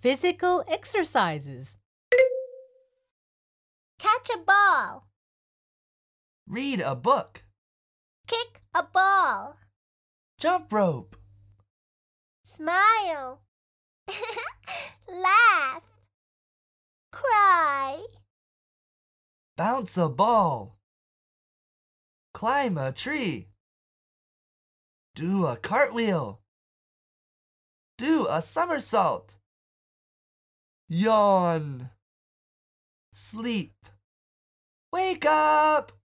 physical exercises. Catch a ball. Read a book. Kick a ball. Jump rope. Smile. Laugh. Cry. Bounce a ball. Climb a tree. Do a cartwheel. Do a somersault. Yawn. Sleep. Wake up!